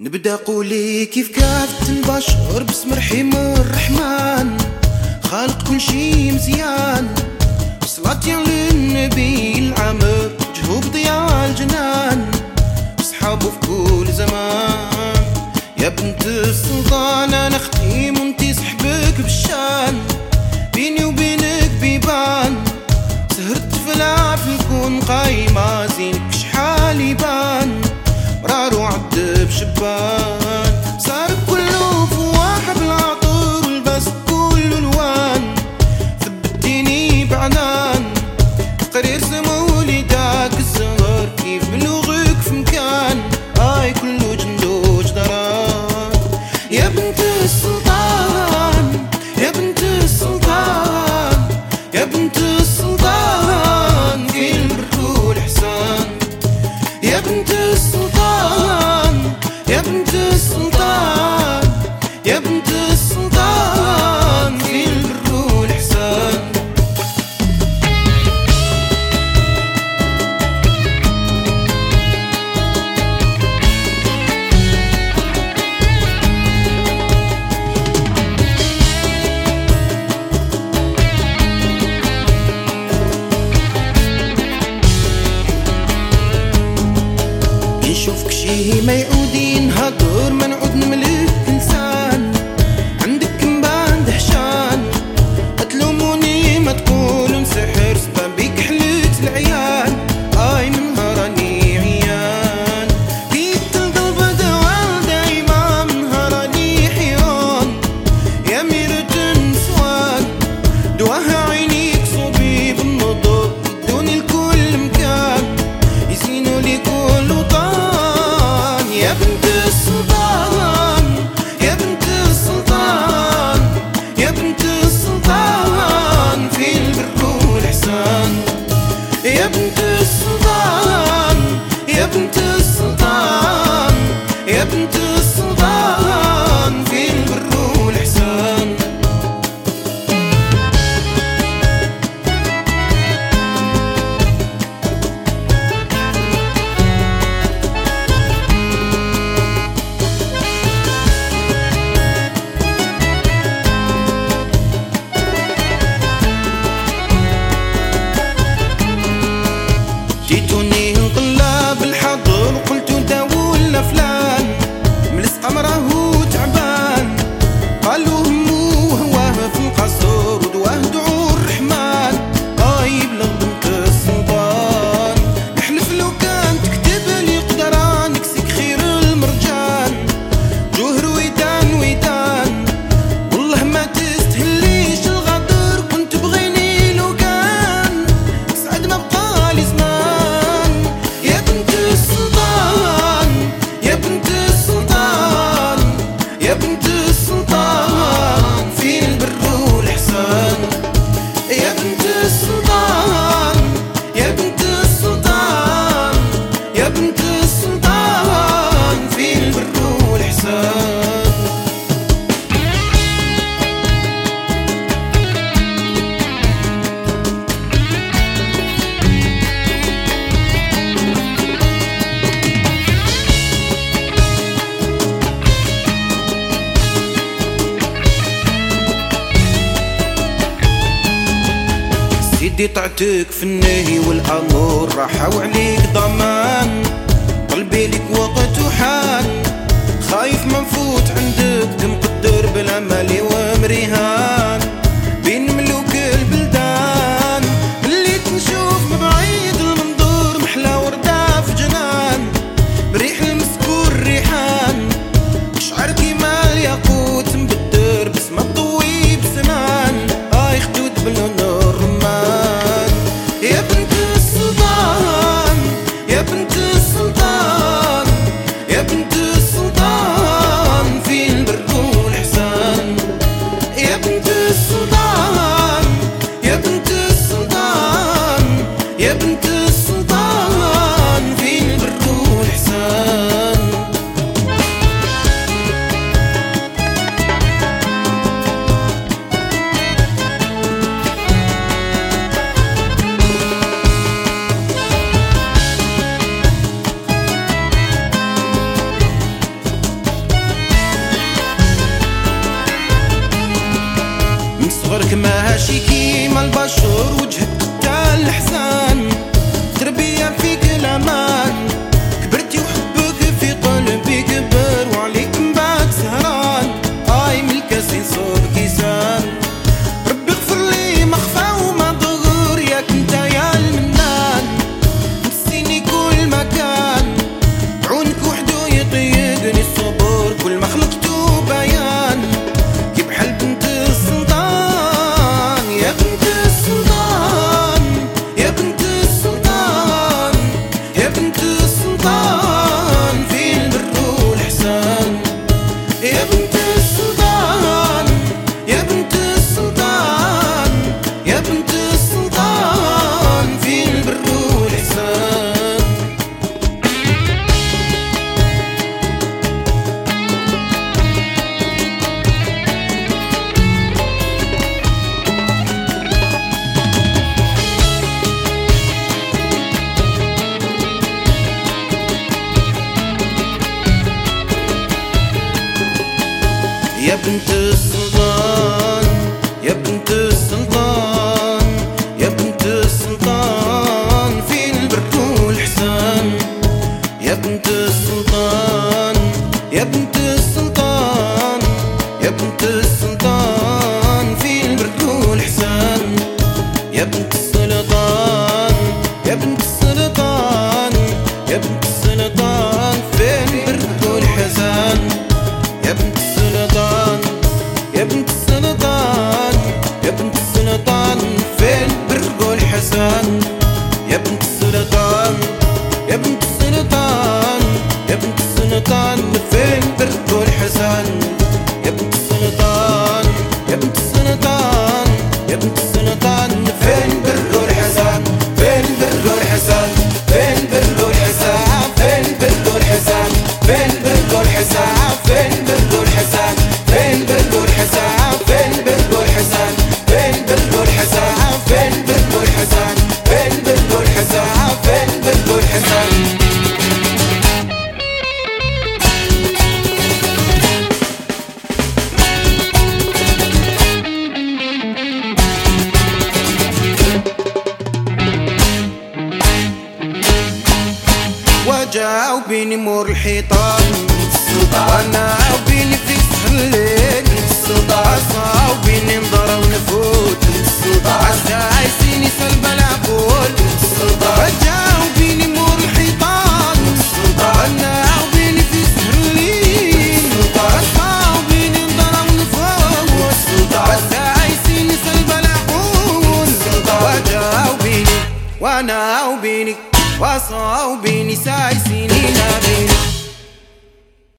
نبدأ قولي كيف كافت نبشر باسم رحيم الرحمن؟ خالق كل شي مزيان. صلاتي على النبي العامر جهوب ضياء الجنان. صحابه في كل زمان. يا بنت السلطان أنا ختيم وانتي صحبك بالشان. بيني وبينك بيبان. سهرت في الكون قايمة زينك above يدي طعتك في النهي والأمور راح عليك ضمان. قلبي لك وقت وحان خايف منفوت عندك مقدر بالأمل ومرهان Eben يا بنت السلطان يا بنت السلطان Every الحيطان. وأنا عاوبي نفس الليل عصاوبي ننظر ونفوت عسى عايزين